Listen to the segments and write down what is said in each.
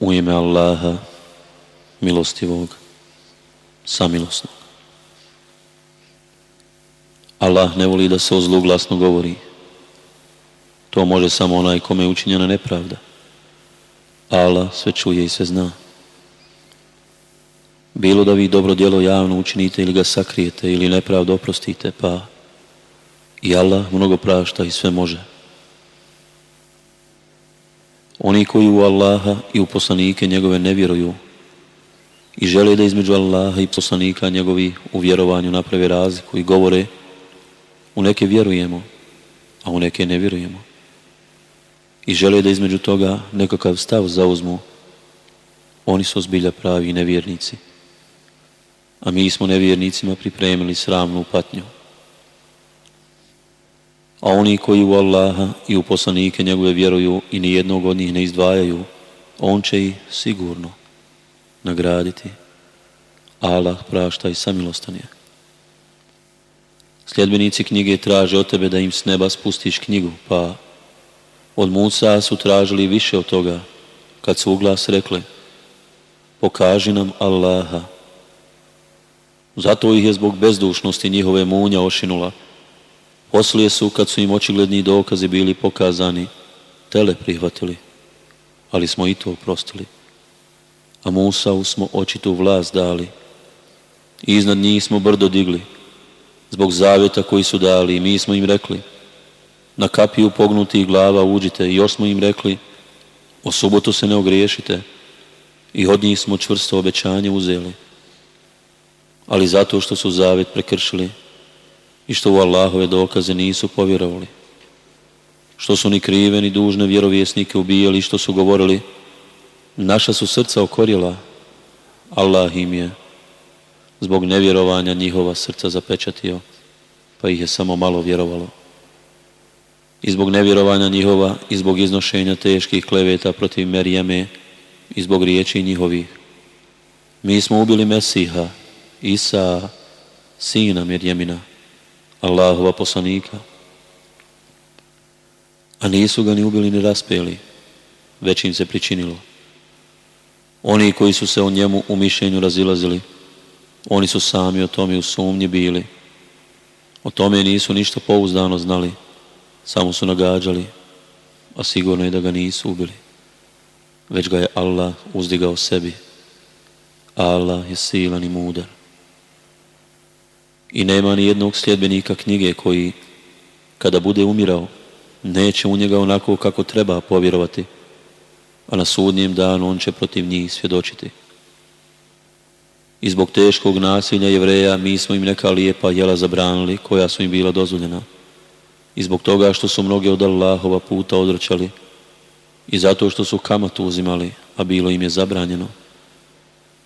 U ime Allaha, milostivog, samilosnog. Allah ne voli da se o zlu glasno govori. To može samo onaj kome je učinjena nepravda. Allah sve čuje i sve zna. Bilo da vi dobro djelo javno učinite ili ga sakrijete ili nepravdu oprostite, pa i Allah mnogo prašta i sve može. Oni koji u Allaha i u poslanike njegove ne vjeruju i žele da između Allaha i poslanika njegovi u vjerovanju naprave razliku i govore u neke vjerujemo, a u neke ne vjerujemo. I žele da između toga nekakav stav zauzmu, oni su zbilja pravi nevjernici. A mi smo nevjernicima pripremili sramnu patnju. A oni koji u Allaha i u poslanike njegove vjeruju i ni jednog od njih ne izdvajaju, on će ih sigurno nagraditi. Allah prašta i samilostan je. Sljedbenici knjige traže od tebe da im s neba spustiš knjigu, pa od Musa su tražili više od toga, kad su glas rekli, pokaži nam Allaha. Zato ih je zbog bezdušnosti njihove munja ošinula, poslije su, kad su im očigledni dokazi bili pokazani, tele prihvatili, ali smo i to oprostili. A Musau smo očitu vlast dali. Iznad njih smo brdo digli. Zbog zavjeta koji su dali i mi smo im rekli, na kapiju pognutih glava uđite i još smo im rekli, o subotu se ne ogriješite i od njih smo čvrsto obećanje uzeli. Ali zato što su zavjet prekršili, i što u Allahove dokaze nisu povjerovali. Što su ni krive ni dužne vjerovjesnike ubijali i što su govorili naša su srca okorjela, Allah im je zbog nevjerovanja njihova srca zapečatio, pa ih je samo malo vjerovalo. I zbog nevjerovanja njihova i zbog iznošenja teških kleveta protiv Merijeme i zbog riječi njihovih. Mi smo ubili Mesiha, Isa, sina Mirjemina, Allahova poslanika. A nisu ga ni ubili ni raspeli, već im se pričinilo. Oni koji su se o njemu u mišljenju razilazili, oni su sami o tome u sumnji bili. O tome nisu ništa pouzdano znali, samo su nagađali, a sigurno je da ga nisu ubili. Već ga je Allah uzdigao sebi. Allah je silan i mudar. I nema ni jednog sljedbenika knjige koji, kada bude umirao, neće u njega onako kako treba povjerovati, a na sudnjem danu on će protiv njih svjedočiti. I zbog teškog nasilja jevreja mi smo im neka lijepa jela zabranili koja su im bila dozvoljena. I zbog toga što su mnoge od Allahova puta odrčali i zato što su kamatu uzimali, a bilo im je zabranjeno.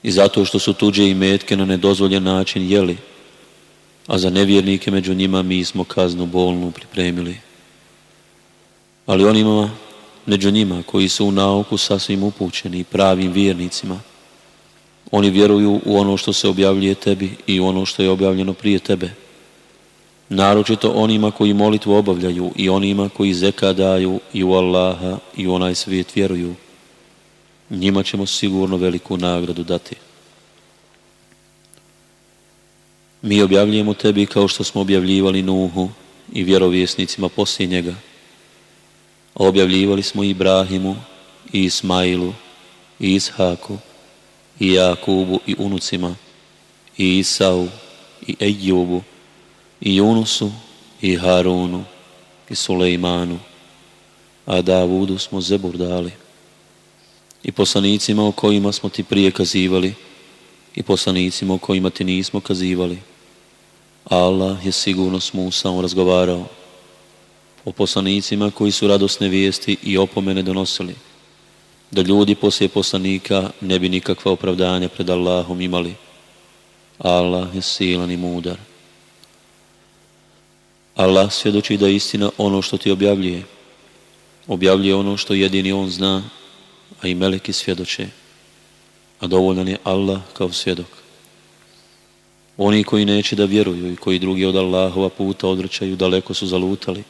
I zato što su tuđe i metke na nedozvoljen način jeli, a za nevjernike među njima mi smo kaznu bolnu pripremili. Ali onima među njima koji su u nauku sasvim upućeni pravim vjernicima, oni vjeruju u ono što se objavljuje tebi i u ono što je objavljeno prije tebe. Naročito onima koji molitvu obavljaju i onima koji zeka daju i u Allaha i u onaj svijet vjeruju. Njima ćemo sigurno veliku nagradu dati. Mi objavljujemo tebi kao što smo objavljivali Nuhu i vjerovjesnicima poslije njega. Objavljivali smo Ibrahimu i Ismailu i Ishaku i Jakubu i unucima i Isau i Ejubu i Junusu i Harunu i Sulejmanu, a Davudu smo zebur dali. I poslanicima o kojima smo ti prije kazivali i poslanicima o kojima ti nismo kazivali Allah je sigurno s Musaom razgovarao o poslanicima koji su radosne vijesti i opomene donosili, da ljudi poslije poslanika ne bi nikakva opravdanja pred Allahom imali. Allah je silan i mudar. Allah svjedoči da istina ono što ti objavljuje. Objavljuje ono što jedini On zna, a i meleki svjedoče. A dovoljan je Allah kao svjedok. Oni koji neće da vjeruju i koji drugi od Allahova puta odrećaju daleko su zalutali.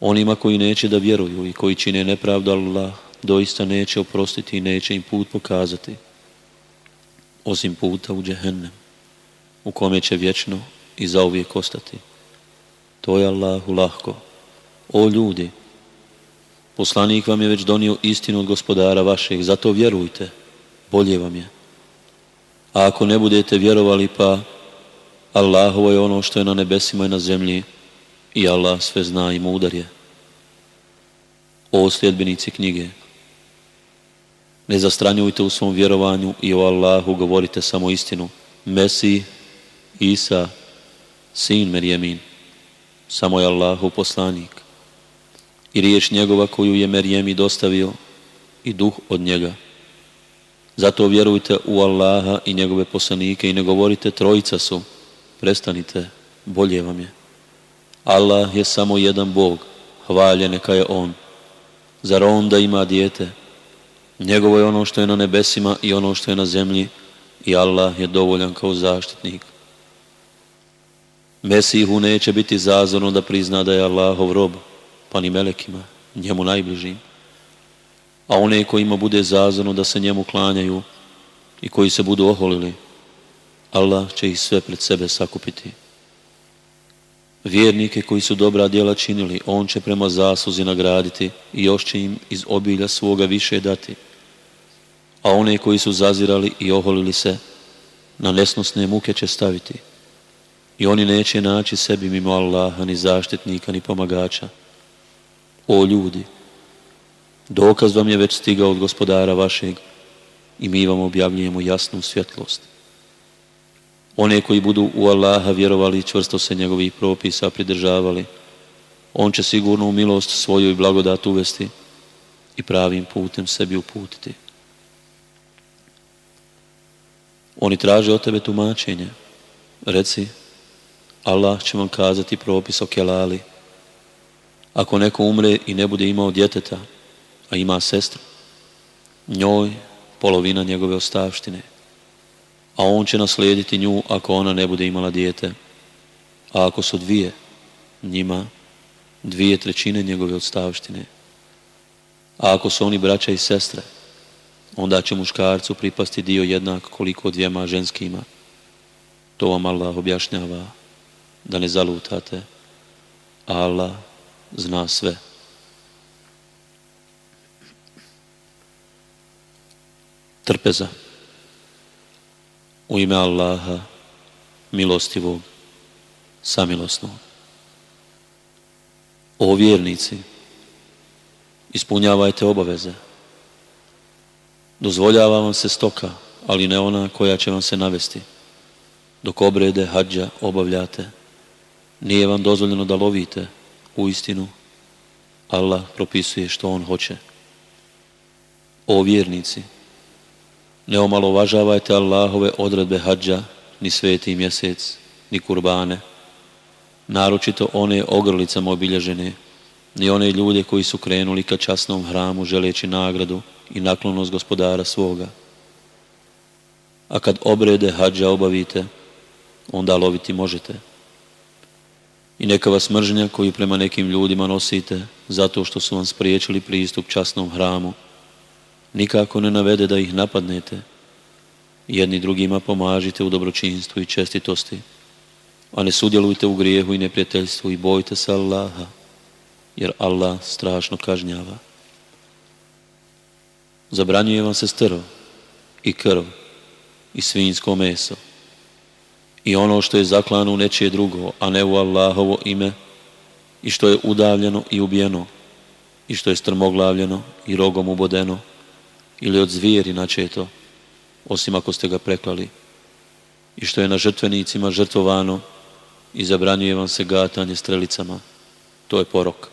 Onima koji neće da vjeruju i koji čine nepravdu Allah doista neće oprostiti i neće im put pokazati, osim puta u džehennem, u kome će vječno i zauvijek ostati. To je Allahu lahko. O ljudi, poslanik vam je već donio istinu od gospodara vašeg, zato vjerujte, bolje vam je. A ako ne budete vjerovali, pa Allahovo je ono što je na nebesima i na zemlji i Allah sve zna i mudar je. O sljedbenici knjige, ne zastranjujte u svom vjerovanju i o Allahu govorite samo istinu. Mesih, Isa, sin Merjemin, samo je Allahu poslanik. I riječ njegova koju je Merjemi dostavio i duh od njega. Zato vjerujte u Allaha i njegove poslanike i ne govorite trojica su. Prestanite, bolje vam je. Allah je samo jedan Bog, hvalje neka je On. Zar On da ima dijete? Njegovo je ono što je na nebesima i ono što je na zemlji i Allah je dovoljan kao zaštitnik. Mesihu neće biti zazorno da prizna da je Allahov rob, pa ni melekima, njemu najbližim. A one kojima bude zazorno da se njemu klanjaju i koji se budu oholili, Allah će ih sve pred sebe sakupiti. Vjernike koji su dobra djela činili, On će prema zasluzi nagraditi i još će im iz obilja svoga više dati. A one koji su zazirali i oholili se, na nesnosne muke će staviti. I oni neće naći sebi mimo Allaha, ni zaštitnika, ni pomagača. O ljudi, dokaz vam je već stigao od gospodara vašeg i mi vam objavljujemo jasnu svjetlost. One koji budu u Allaha vjerovali i čvrsto se njegovih propisa pridržavali, on će sigurno u milost svoju i blagodat uvesti i pravim putem sebi uputiti. Oni traže od tebe tumačenje. Reci, Allah će vam kazati propis o kelali. Ako neko umre i ne bude imao djeteta, a ima sestru, njoj polovina njegove ostavštine a on će naslijediti nju ako ona ne bude imala dijete. A ako su dvije, njima dvije trećine njegove odstavštine. A ako su oni braća i sestre, onda će muškarcu pripasti dio jednak koliko dvijema ženskima. To vam Allah objašnjava da ne zalutate. Allah zna sve. Trpeza u ime Allaha milostivog, samilosnog. O vjernici, ispunjavajte obaveze. Dozvoljava vam se stoka, ali ne ona koja će vam se navesti. Dok obrede hađa obavljate, nije vam dozvoljeno da lovite u istinu. Allah propisuje što on hoće. O vjernici, ne omalovažavajte Allahove odredbe hađa, ni sveti mjesec, ni kurbane, naročito one ogrlicama obilježene, ni one ljude koji su krenuli ka časnom hramu želeći nagradu i naklonost gospodara svoga. A kad obrede hađa obavite, onda loviti možete. I neka vas mržnja koju prema nekim ljudima nosite, zato što su vam spriječili pristup časnom hramu, nikako ne navede da ih napadnete. Jedni drugima pomažite u dobročinstvu i čestitosti, a ne sudjelujte u grijehu i neprijateljstvu i bojte se Allaha, jer Allah strašno kažnjava. Zabranjuje vam se strv i krv i svinjsko meso i ono što je zaklano u nečije drugo, a ne u Allahovo ime i što je udavljeno i ubijeno i što je strmoglavljeno i rogom ubodeno ili od zvijeri načeto, osim ako ste ga preklali, i što je na žrtvenicima žrtvovano i zabranjuje vam se gatanje strelicama. To je porok.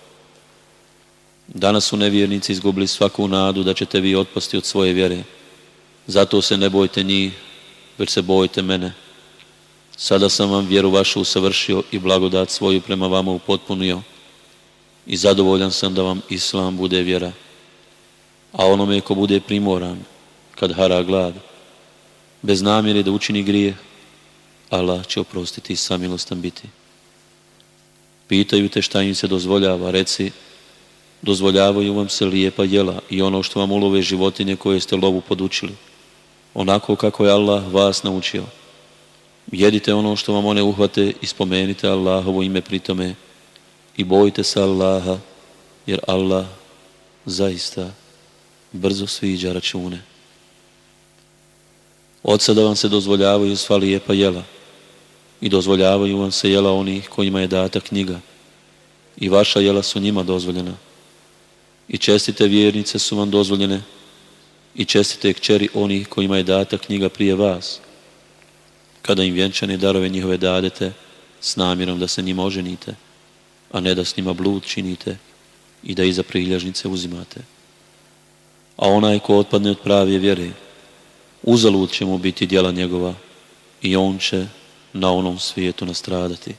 Danas su nevjernici izgubili svaku nadu da ćete vi otpasti od svoje vjere. Zato se ne bojte njih, već se bojte mene. Sada sam vam vjeru vašu usavršio i blagodat svoju prema vama upotpunio i zadovoljan sam da vam Islam bude vjera a onome ko bude primoran kad hara glad, bez namjere da učini grije, Allah će oprostiti i samilostan biti. Pitaju te šta im se dozvoljava, reci, Dozvoljavaju vam se lijepa jela i ono što vam ulove životinje koje ste lovu podučili. Onako kako je Allah vas naučio. Jedite ono što vam one uhvate i spomenite Allahovo ime pritome i bojite se Allaha jer Allah zaista brzo sviđa račune. Od sada vam se dozvoljavaju sva lijepa jela i dozvoljavaju vam se jela onih kojima je data knjiga i vaša jela su njima dozvoljena i čestite vjernice su vam dozvoljene i čestite kćeri onih kojima je data knjiga prije vas kada im vjenčane darove njihove dadete s namjerom da se njima oženite a ne da s njima blud činite i da iza priljažnice uzimate. A onaj ko otpadne od pravije vjere, uzalud će mu biti djela njegova i on će na onom svijetu nastradati.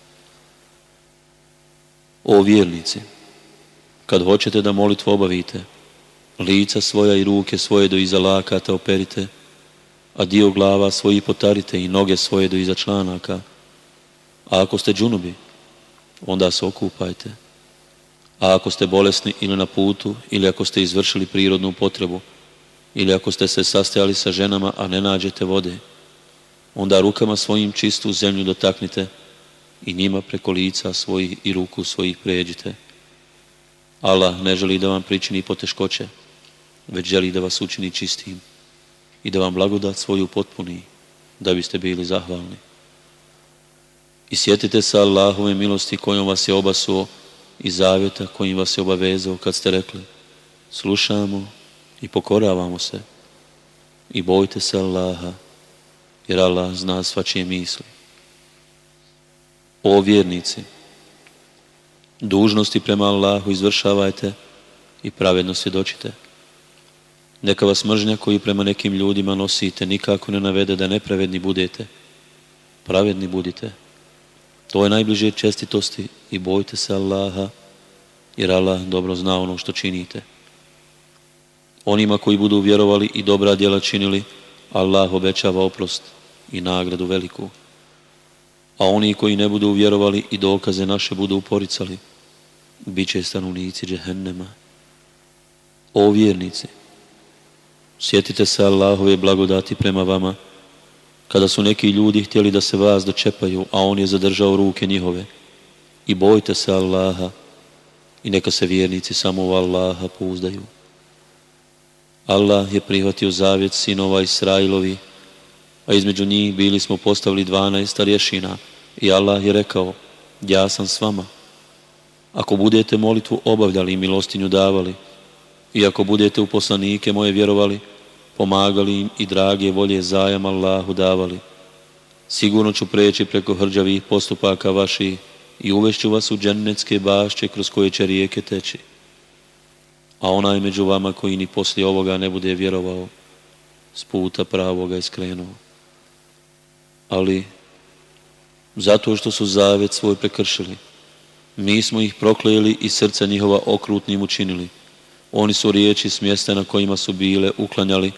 O vjernici, kad hoćete da molitvu obavite, lica svoja i ruke svoje do iza lakata operite, a dio glava svoji potarite i noge svoje do iza članaka. A ako ste džunubi, onda se okupajte. A ako ste bolesni ili na putu, ili ako ste izvršili prirodnu potrebu, ili ako ste se sastajali sa ženama, a ne nađete vode, onda rukama svojim čistu zemlju dotaknite i njima preko lica svojih i ruku svojih pređite. Allah ne želi da vam pričini poteškoće, već želi da vas učini čistim i da vam blagodat svoju potpuni, da biste bili zahvalni. I sjetite se Allahove milosti kojom vas je obasuo i zavjeta kojim vas je obavezao kad ste rekli slušamo i pokoravamo se i bojte se Allaha jer Allah zna svačije misli. O vjernici, dužnosti prema Allahu izvršavajte i pravedno svjedočite. Neka vas mržnja koju prema nekim ljudima nosite nikako ne navede da nepravedni budete. Pravedni budite. To je najbliže čestitosti i bojte se Allaha, jer Allah dobro zna ono što činite. Onima koji budu vjerovali i dobra djela činili, Allah obećava oprost i nagradu veliku. A oni koji ne budu vjerovali i dokaze naše budu uporicali, bit će stanovnici džehennema. O vjernici, sjetite se Allahove blagodati prema vama, kada su neki ljudi htjeli da se vas dočepaju, a on je zadržao ruke njihove. I bojte se Allaha i neka se vjernici samo u Allaha pouzdaju. Allah je prihvatio zavjet sinova Israilovi, a između njih bili smo postavili dvanaest starješina i Allah je rekao, ja sam s vama. Ako budete molitvu obavljali i milostinju davali, i ako budete u poslanike moje vjerovali, pomagali im i drage volje zajam Allahu davali. Sigurno ću preći preko hrđavih postupaka vaših i uvešću vas u džennetske bašće kroz koje će rijeke teći. A onaj među vama koji ni poslije ovoga ne bude vjerovao, s puta pravoga iskrenuo. Ali, zato što su zavet svoj prekršili, mi smo ih proklejili i srca njihova okrutnim učinili. Oni su riječi s mjesta na kojima su bile uklanjali,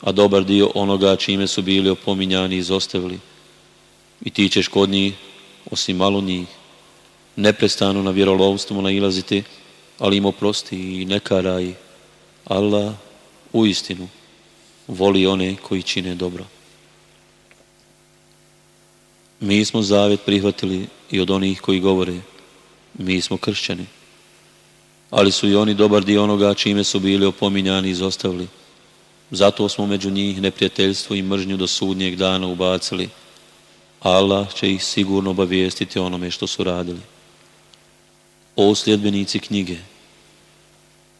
a dobar dio onoga čime su bili opominjani izostavili. I ti ćeš kod njih, osim malo njih, neprestano na vjerolovstvu nailaziti, ali im oprosti i ne karaj. Allah u istinu voli one koji čine dobro. Mi smo zavjet prihvatili i od onih koji govore, mi smo kršćani ali su i oni dobar dio onoga čime su bili opominjani i izostavili. Zato smo među njih neprijateljstvo i mržnju do sudnjeg dana ubacili. Allah će ih sigurno obavijestiti onome što su radili. O sljedbenici knjige,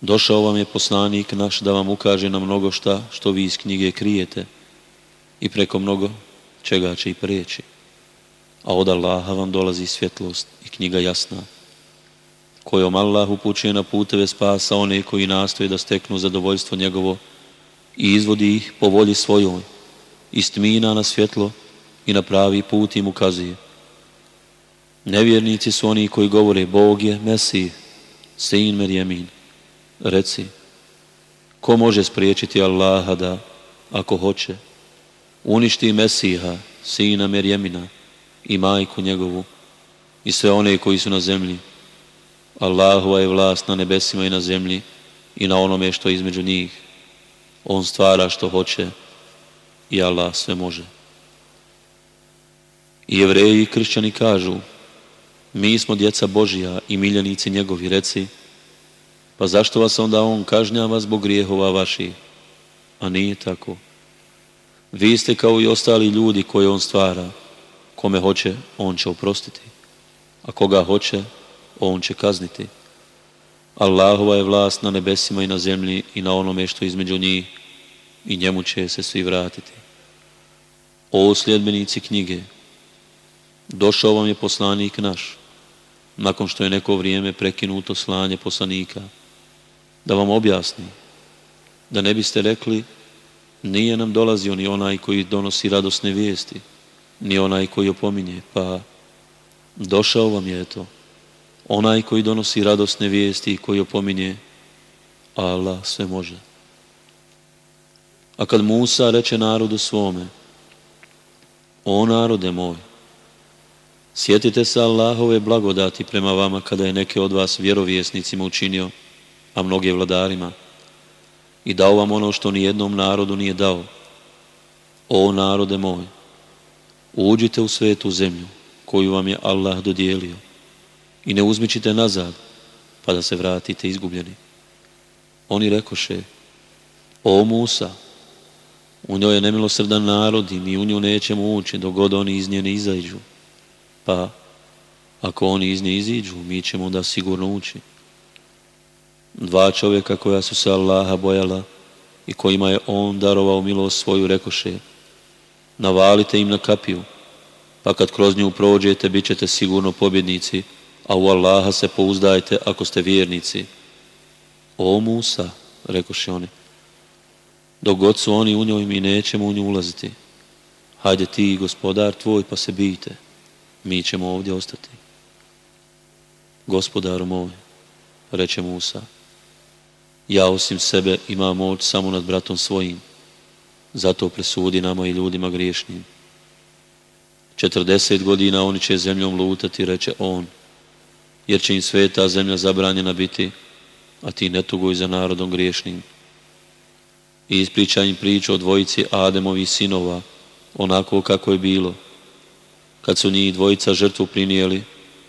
došao vam je poslanik naš da vam ukaže na mnogo šta što vi iz knjige krijete i preko mnogo čega će i preći. A od Allaha vam dolazi svjetlost i knjiga jasna kojom Allah upućuje na puteve spasa one koji nastoje da steknu zadovoljstvo njegovo i izvodi ih po volji svojoj, istmina na svjetlo i na pravi put im ukazuje. Nevjernici su oni koji govore Bog je Mesij, sin Merjemin. Reci, ko može spriječiti Allaha da, ako hoće, uništi Mesiha, sina Merjemina i majku njegovu i sve one koji su na zemlji, Allahova je vlast na nebesima i na zemlji i na onome što je između njih. On stvara što hoće i Allah sve može. I jevreji i kršćani kažu, mi smo djeca Božija i miljenici njegovi, reci, pa zašto vas onda on kažnjava zbog grijehova vaših? A nije tako. Vi ste kao i ostali ljudi koje on stvara. Kome hoće, on će oprostiti. A koga hoće, on će kazniti. Allahova je vlast na nebesima i na zemlji i na onome što između njih i njemu će se svi vratiti. O sljedbenici knjige, došao vam je poslanik naš, nakon što je neko vrijeme prekinuto slanje poslanika, da vam objasni, da ne biste rekli, nije nam dolazio ni onaj koji donosi radosne vijesti, ni onaj koji opominje, pa došao vam je to, onaj koji donosi radosne vijesti i koji opominje, Allah sve može. A kad Musa reče narodu svome, o narode moj, sjetite se Allahove blagodati prema vama kada je neke od vas vjerovjesnicima učinio, a mnoge vladarima, i dao vam ono što ni jednom narodu nije dao. O narode moj, uđite u svetu zemlju koju vam je Allah dodijelio i ne uzmičite nazad pa da se vratite izgubljeni. Oni rekoše, o Musa, u njoj je nemilosrdan narod i mi u nju nećemo ući dok god oni iz nje ne izađu. Pa, ako oni iz nje iziđu, mi ćemo da sigurno ući. Dva čovjeka koja su se Allaha bojala i kojima je On darovao milost svoju, rekoše, navalite im na kapiju, pa kad kroz nju prođete, bit ćete sigurno pobjednici, a u Allaha se pouzdajte ako ste vjernici. O Musa, rekoše oni, dok god su oni u njoj, mi nećemo u nju ulaziti. Hajde ti, gospodar tvoj, pa se bijte. Mi ćemo ovdje ostati. Gospodaru moj, reče Musa, ja osim sebe imam moć samo nad bratom svojim. Zato presudi nama i ljudima griješnim. Četrdeset godina oni će zemljom lutati, reče on, jer će im sveta zemlja zabranjena biti, a ti ne tuguj za narodom griješnim. I ispriča im priču o dvojici Ademovih sinova, onako kako je bilo. Kad su njih dvojica žrtvu prinijeli,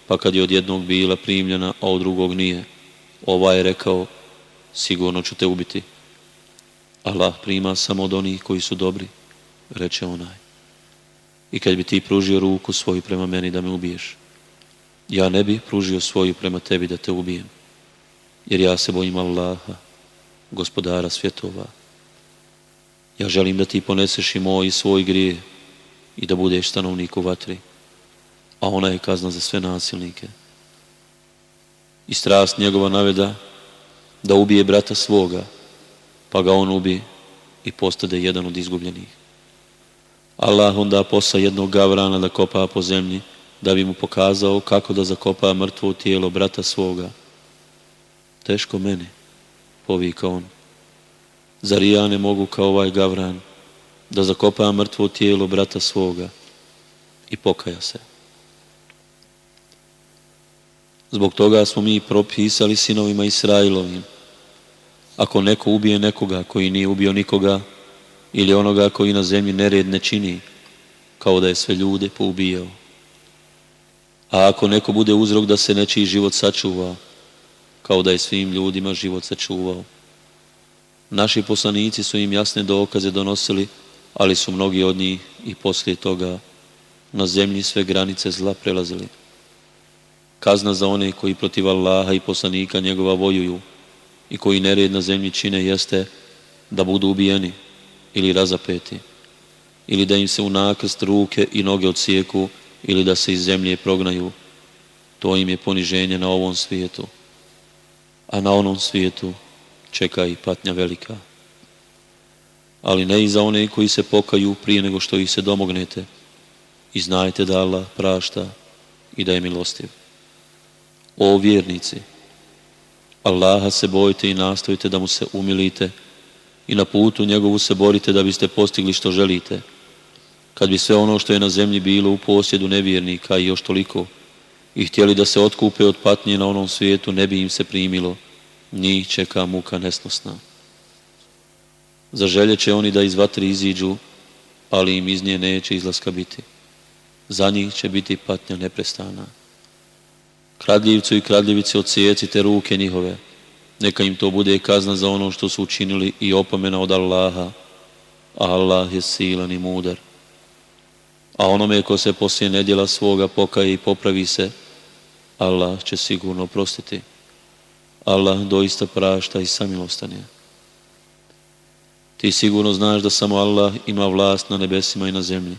pa kad je od jednog bila primljena, a od drugog nije. Ova je rekao, sigurno ću te ubiti. Allah prima samo od onih koji su dobri, reče onaj. I kad bi ti pružio ruku svoju prema meni da me ubiješ, ja ne bi pružio svoju prema tebi da te ubijem, jer ja se bojim Allaha, gospodara svjetova. Ja želim da ti poneseš i moj i svoj grije i da budeš stanovnik u vatri, a ona je kazna za sve nasilnike. I strast njegova naveda da ubije brata svoga, pa ga on ubi i postade jedan od izgubljenih. Allah onda posa jednog gavrana da kopa po zemlji, da bi mu pokazao kako da zakopa mrtvo tijelo brata svoga. Teško meni, povika on. Zar ja ne mogu kao ovaj gavran da zakopa mrtvo tijelo brata svoga i pokaja se. Zbog toga smo mi propisali sinovima Israilovim. Ako neko ubije nekoga koji nije ubio nikoga ili onoga koji na zemlji nered ne čini, kao da je sve ljude poubijao. A ako neko bude uzrok da se nečiji život sačuva, kao da je svim ljudima život sačuvao. Naši poslanici su im jasne dokaze donosili, ali su mnogi od njih i poslije toga na zemlji sve granice zla prelazili. Kazna za one koji protiv Allaha i poslanika njegova vojuju i koji nered na zemlji čine jeste da budu ubijeni ili razapeti ili da im se u nakrst ruke i noge odsjeku ili da se iz zemlje prognaju. To im je poniženje na ovom svijetu. A na onom svijetu čeka i patnja velika. Ali ne i za one koji se pokaju prije nego što ih se domognete. I znajte da Allah prašta i da je milostiv. O vjernici, Allaha se bojite i nastojite da mu se umilite i na putu njegovu se borite da biste postigli što želite. Kad bi sve ono što je na zemlji bilo u posjedu nevjernika i još toliko, i htjeli da se otkupe od patnje na onom svijetu, ne bi im se primilo. Njih čeka muka nesnosna. Zaželjet će oni da iz vatri iziđu, ali im iz nje neće izlaska biti. Za njih će biti patnja neprestana. Kradljivcu i kradljivici odsjecite ruke njihove, neka im to bude kazna za ono što su učinili i opomena od Allaha. Allah je silan i mudar. A onome ko se poslije nedjela svoga pokaje i popravi se, Allah će sigurno prostiti. Allah doista prašta i samilostan je. Ti sigurno znaš da samo Allah ima vlast na nebesima i na zemlji.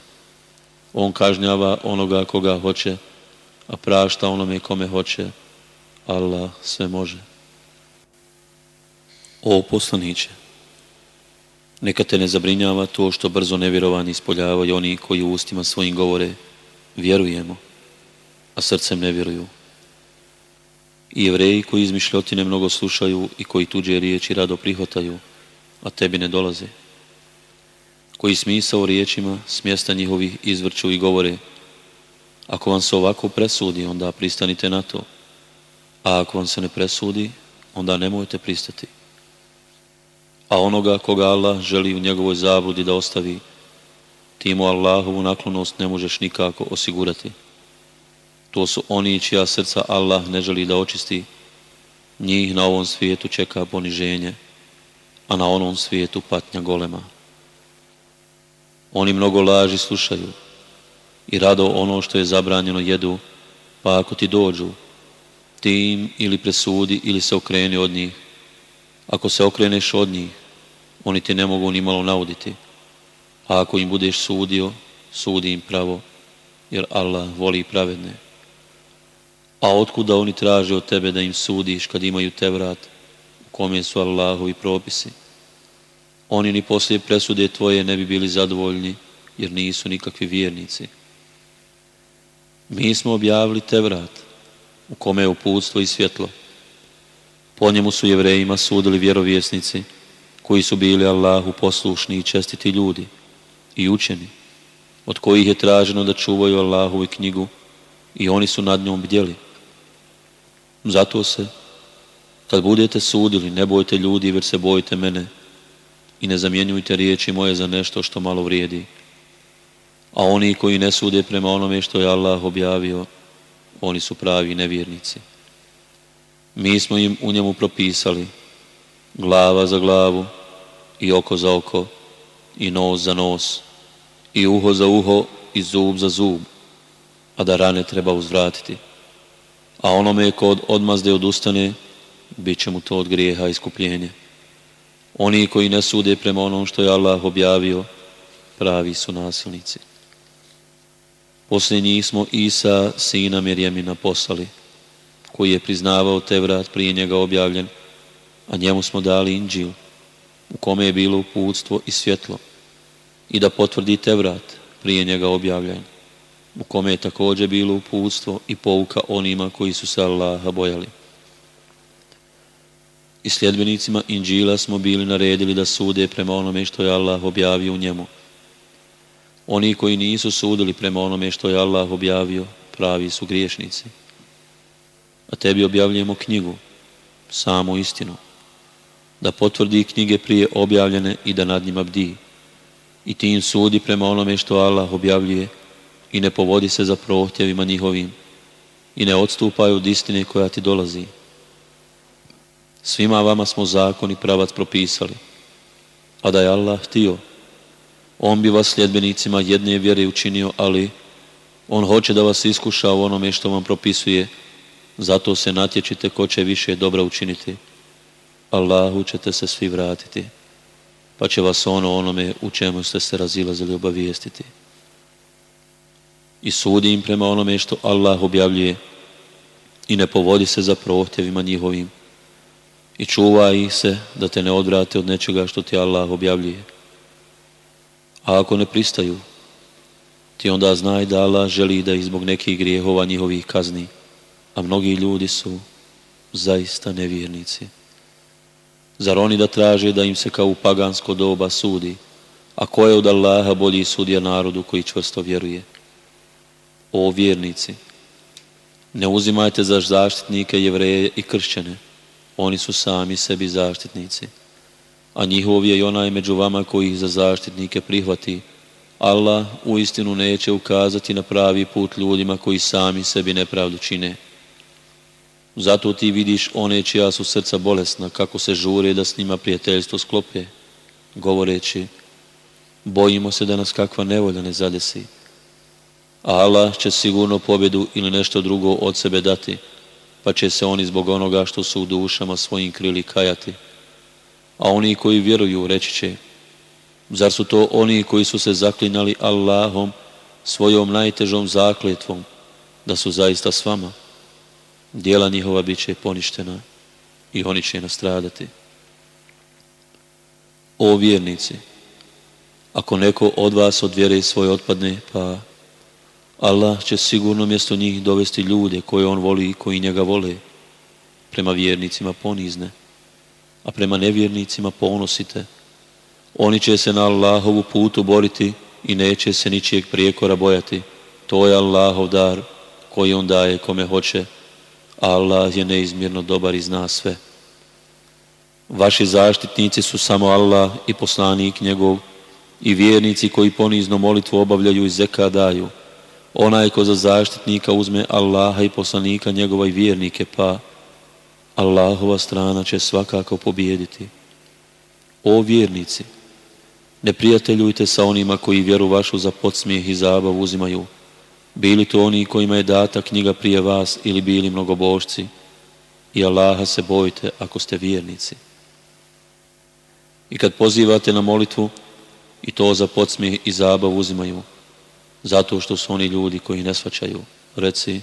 On kažnjava onoga koga hoće, a prašta onome kome hoće. Allah sve može. O poslaniće, neka te ne zabrinjava to što brzo nevjerovani ispoljavaju oni koji u ustima svojim govore vjerujemo, a srcem ne vjeruju. I jevreji koji izmišljotine mnogo slušaju i koji tuđe riječi rado prihvataju, a tebi ne dolaze. Koji smisao riječima s mjesta njihovih izvrću i govore ako vam se ovako presudi, onda pristanite na to. A ako vam se ne presudi, onda nemojte pristati. A onoga koga Allah želi u njegovoj zabludi da ostavi, ti mu Allahovu naklonost ne možeš nikako osigurati. To su oni čija srca Allah ne želi da očisti. Njih na ovom svijetu čeka poniženje, a na onom svijetu patnja golema. Oni mnogo laži slušaju i rado ono što je zabranjeno jedu, pa ako ti dođu, ti im ili presudi ili se okreni od njih. Ako se okreneš od njih, oni ti ne mogu ni malo nauditi. A ako im budeš sudio, sudi im pravo, jer Allah voli pravedne. A otkuda oni traže od tebe da im sudiš kad imaju te vrat u kome su Allahovi propisi? Oni ni poslije presude tvoje ne bi bili zadovoljni jer nisu nikakvi vjernici. Mi smo objavili te vrat u kome je uputstvo i svjetlo. Po njemu su jevrejima sudili vjerovjesnici koji su bili Allahu poslušni i čestiti ljudi i učeni, od kojih je traženo da čuvaju Allahovu knjigu i oni su nad njom bdjeli. Zato se, kad budete sudili, ne bojte ljudi, već se bojte mene i ne zamjenjujte riječi moje za nešto što malo vrijedi. A oni koji ne sude prema onome što je Allah objavio, oni su pravi nevjernici. Mi smo im u njemu propisali glava za glavu i oko za oko i nos za nos i uho za uho i zub za zub, a da rane treba uzvratiti a onome ko od odmazde odustane, bit će mu to od grijeha iskupljenje. Oni koji ne sude prema onom što je Allah objavio, pravi su nasilnici. Poslije njih smo Isa, sina Mirjemina, poslali, koji je priznavao te vrat prije njega objavljen, a njemu smo dali inđil, u kome je bilo uputstvo i svjetlo, i da potvrdi te vrat prije njega objavljen u kome je također bilo uputstvo i pouka onima koji su se Allaha bojali. I sljedbenicima Inđila smo bili naredili da sude prema onome što je Allah objavio u njemu. Oni koji nisu sudili prema onome što je Allah objavio, pravi su griješnici. A tebi objavljujemo knjigu, samu istinu, da potvrdi knjige prije objavljene i da nad njima bdi. I tim sudi prema onome što Allah objavljuje, i ne povodi se za prohtjevima njihovim i ne odstupaju od istine koja ti dolazi. Svima vama smo zakon i pravac propisali, a da je Allah htio, On bi vas sljedbenicima jedne vjere učinio, ali On hoće da vas iskuša u onome što vam propisuje, zato se natječite ko će više dobra učiniti. Allahu ćete se svi vratiti, pa će vas ono onome u čemu ste se razilazili obavijestiti i sudi im prema onome što Allah objavljuje i ne povodi se za prohtjevima njihovim i čuva ih se da te ne odvrate od nečega što ti Allah objavljuje. A ako ne pristaju, ti onda znaj da Allah želi da ih zbog nekih grijehova njihovih kazni, a mnogi ljudi su zaista nevjernici. Zar oni da traže da im se kao u pagansko doba sudi, a ko je od Allaha bolji sudija narodu koji čvrsto vjeruje? o vjernici, Ne uzimajte za zaštitnike jevreje i kršćane. Oni su sami sebi zaštitnici. A njihov je i onaj među vama koji ih za zaštitnike prihvati. Allah u istinu neće ukazati na pravi put ljudima koji sami sebi nepravdu čine. Zato ti vidiš one čija su srca bolesna, kako se žure da s njima prijateljstvo sklope, govoreći, bojimo se da nas kakva nevolja ne zadesi. Allah će sigurno pobjedu ili nešto drugo od sebe dati, pa će se oni zbog onoga što su u dušama svojim krili kajati. A oni koji vjeruju reći će, zar su to oni koji su se zaklinali Allahom svojom najtežom zakletvom, da su zaista s vama? Dijela njihova bit će poništena i oni će nastradati. O vjernici, ako neko od vas od vjere svoj otpadne, pa Allah će sigurno mjesto njih dovesti ljude koje on voli i koji njega vole. Prema vjernicima ponizne, a prema nevjernicima ponosite. Oni će se na Allahovu putu boriti i neće se ničijeg prijekora bojati. To je Allahov dar koji on daje kome hoće. Allah je neizmjerno dobar i zna sve. Vaši zaštitnici su samo Allah i poslanik njegov i vjernici koji ponizno molitvu obavljaju i zeka daju. Onaj ko za zaštitnika uzme Allaha i poslanika njegova i vjernike, pa Allahova strana će svakako pobijediti. O vjernici, ne prijateljujte sa onima koji vjeru vašu za podsmijeh i zabav uzimaju, bili to oni kojima je data knjiga prije vas ili bili mnogobožci, i Allaha se bojite ako ste vjernici. I kad pozivate na molitvu, i to za podsmijeh i zabav uzimaju, zato što su oni ljudi koji ne svačaju. Reci,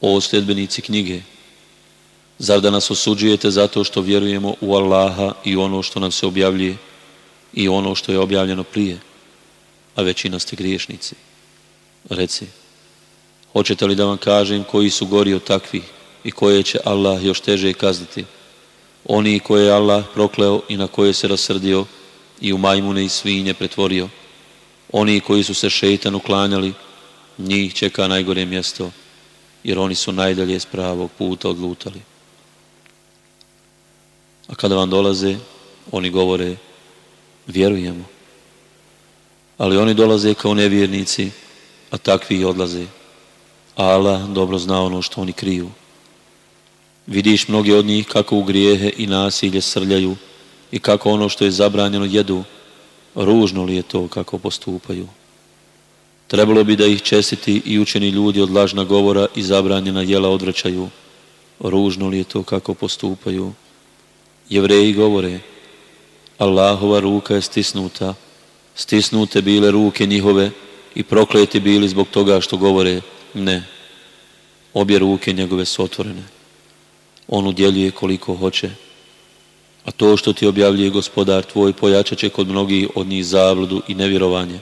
o sljedbenici knjige, zar da nas osuđujete zato što vjerujemo u Allaha i ono što nam se objavljuje i ono što je objavljeno prije, a većina ste griješnici. Reci, hoćete li da vam kažem koji su gori od takvih i koje će Allah još teže kazniti? Oni koje je Allah prokleo i na koje se rasrdio i u majmune i svinje pretvorio, oni koji su se šeitan uklanjali, njih čeka najgore mjesto, jer oni su najdalje s pravog puta odlutali. A kada vam dolaze, oni govore, vjerujemo. Ali oni dolaze kao nevjernici, a takvi odlaze. A Allah dobro zna ono što oni kriju. Vidiš mnogi od njih kako u grijehe i nasilje srljaju i kako ono što je zabranjeno jedu, ružno li je to kako postupaju. Trebalo bi da ih čestiti i učeni ljudi od lažna govora i zabranjena jela odvraćaju. Ružno li je to kako postupaju. Jevreji govore, Allahova ruka je stisnuta, stisnute bile ruke njihove i prokleti bili zbog toga što govore ne. Obje ruke njegove su otvorene. On udjeljuje koliko hoće. A to što ti objavljuje gospodar tvoj pojačat će kod mnogih od njih zavludu i nevjerovanje.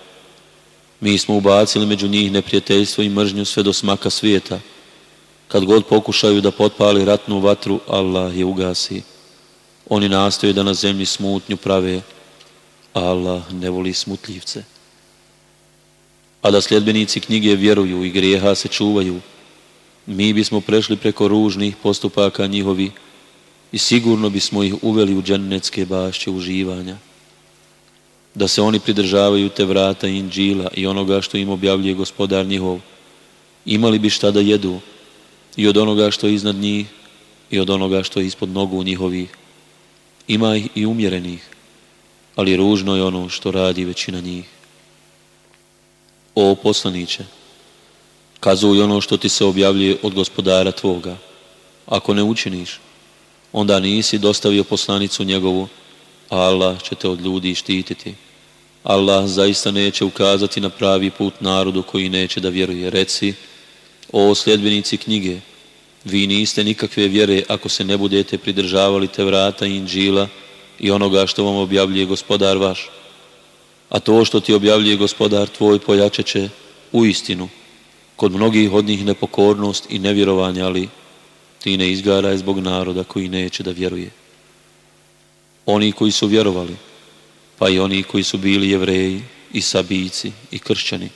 Mi smo ubacili među njih neprijateljstvo i mržnju sve do smaka svijeta. Kad god pokušaju da potpali ratnu vatru, Allah je ugasi. Oni nastoje da na zemlji smutnju prave, Allah ne voli smutljivce. A da sljedbenici knjige vjeruju i grijeha se čuvaju, mi bismo prešli preko ružnih postupaka njihovi i sigurno bismo ih uveli u džennetske bašće uživanja. Da se oni pridržavaju te vrata inđila i onoga što im objavljuje gospodar njihov, imali bi šta da jedu i od onoga što je iznad njih i od onoga što je ispod nogu njihovih. Ima ih i umjerenih, ali ružno je ono što radi većina njih. O poslaniće, kazuj ono što ti se objavljuje od gospodara tvoga. Ako ne učiniš, onda nisi dostavio poslanicu njegovu, a Allah će te od ljudi štititi. Allah zaista neće ukazati na pravi put narodu koji neće da vjeruje. Reci, o sljedbenici knjige, vi niste nikakve vjere ako se ne budete pridržavali te vrata i inđila i onoga što vam objavljuje gospodar vaš. A to što ti objavljuje gospodar tvoj pojačat će u istinu. Kod mnogih od njih nepokornost i nevjerovanje, ali ti ne izgaraj zbog naroda koji neće da vjeruje. Oni koji su vjerovali, pa i oni koji su bili jevreji i sabici i kršćani,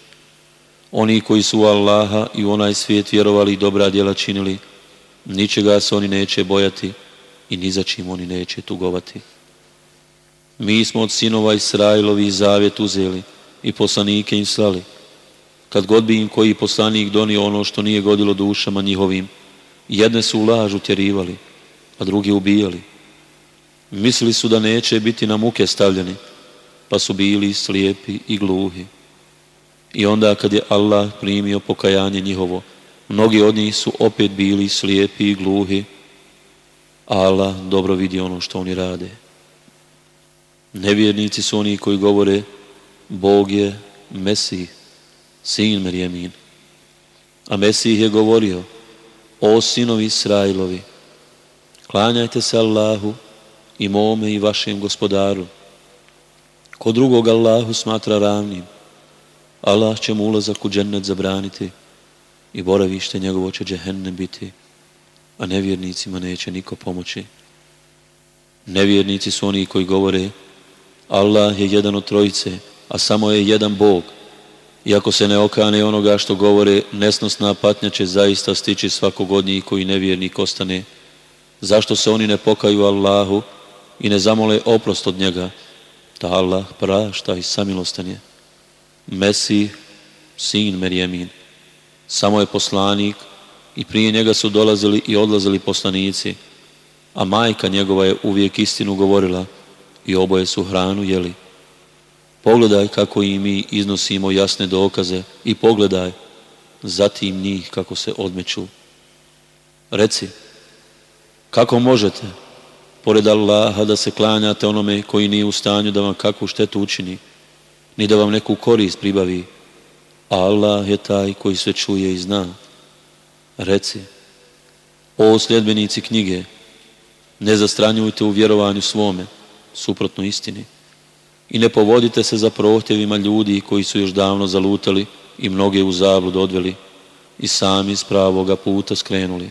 Oni koji su u Allaha i u onaj svijet vjerovali i dobra djela činili, ničega se oni neće bojati i ni za čim oni neće tugovati. Mi smo od sinova Israilovi zavjet uzeli i poslanike im slali. Kad god bi im koji poslanik donio ono što nije godilo dušama njihovim, jedne su u laž utjerivali, a drugi ubijali. Mislili su da neće biti na muke stavljeni, pa su bili slijepi i gluhi. I onda kad je Allah primio pokajanje njihovo, mnogi od njih su opet bili slijepi i gluhi, Allah dobro vidi ono što oni rade. Nevjernici su oni koji govore Bog je Mesih, sin Merjemin. A Mesih je govorio O sinovi Israilovi, klanjajte se Allahu i mome i vašem gospodaru. Ko drugog Allahu smatra ravnim, Allah će mu ulazak u džennet zabraniti i boravište njegovo će džehennem biti, a nevjernicima neće niko pomoći. Nevjernici su oni koji govore Allah je jedan od trojice, a samo je jedan Bog. Iako se ne okane onoga što govore, nesnosna patnja će zaista stići svakog od njih koji nevjernik ostane. Zašto se oni ne pokaju Allahu i ne zamole oprost od njega? Ta Allah prašta i samilostan je. Mesih, sin Merjemin, samo je poslanik i prije njega su dolazili i odlazili poslanici, a majka njegova je uvijek istinu govorila i oboje su hranu jeli. Pogledaj kako i mi iznosimo jasne dokaze i pogledaj zatim njih kako se odmeću. Reci, kako možete, pored Allaha, da se klanjate onome koji nije u stanju da vam kakvu štetu učini, ni da vam neku korist pribavi, a Allah je taj koji sve čuje i zna. Reci, o sljedbenici knjige, ne zastranjujte u vjerovanju svome, suprotno istini. I ne povodite se za prohtjevima ljudi koji su još davno zalutali i mnoge u zablud odveli i sami iz pravoga puta skrenuli.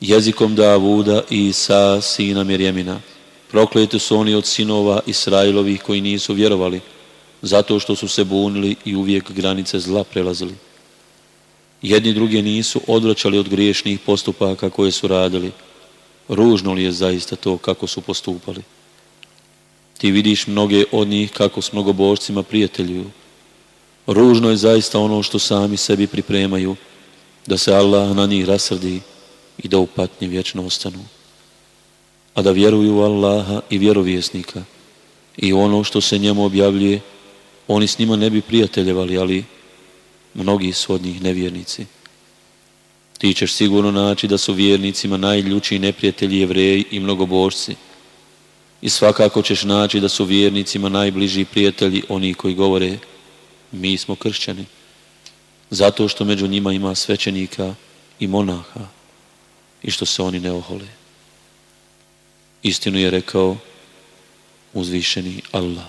Jezikom Davuda i Isa, sina Mirjemina, prokleti su oni od sinova Israilovih koji nisu vjerovali, zato što su se bunili i uvijek granice zla prelazili. Jedni druge nisu odvraćali od griješnih postupaka koje su radili. Ružno li je zaista to kako su postupali? Ti vidiš mnoge od njih kako s mnogobožcima prijateljuju. Ružno je zaista ono što sami sebi pripremaju, da se Allah na njih rasrdi i da u patnji vječno ostanu. A da vjeruju u Allaha i vjerovjesnika i ono što se njemu objavljuje, oni s njima ne bi prijateljevali, ali mnogi su od njih nevjernici. Ti ćeš sigurno naći da su vjernicima najljučiji neprijatelji jevreji i mnogobožci, i svakako ćeš naći da su vjernicima najbliži prijatelji oni koji govore mi smo kršćani. Zato što među njima ima svećenika i monaha i što se oni ne ohole. Istinu je rekao uzvišeni Allah.